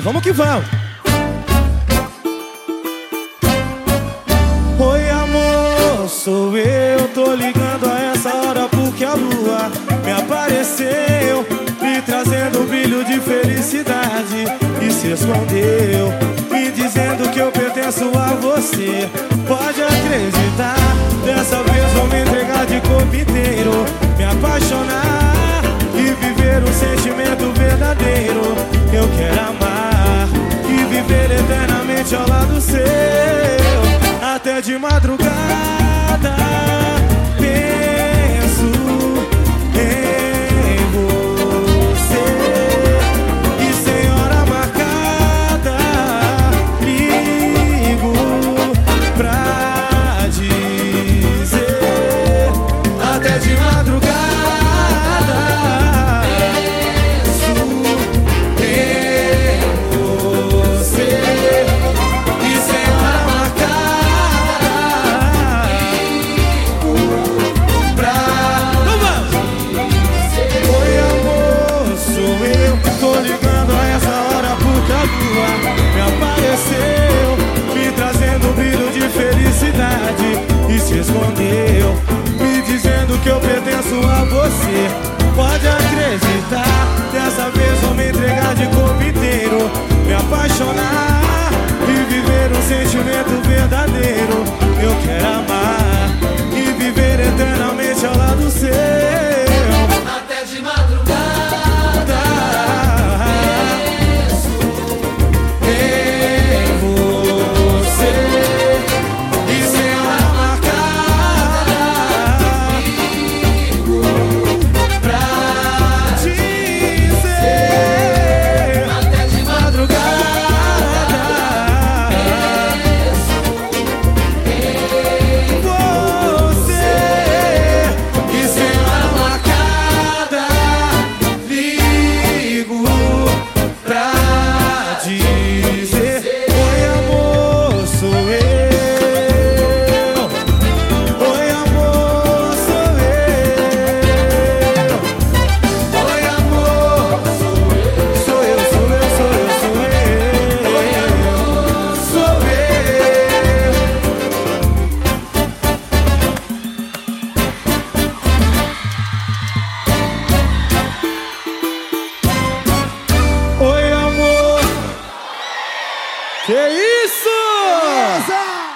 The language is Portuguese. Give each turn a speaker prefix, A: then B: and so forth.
A: E vamos que vamos.
B: Oi amor, sou eu, tô ligando a essa hora porque a lua me apareceu, me trazendo um brilho de felicidade e se escondeu, me dizendo que eu pertenço a você. Pode acreditar, noite ao lado seu, até de madrugada. verdadeiro. Eu quero amar. Que isso! Beleza!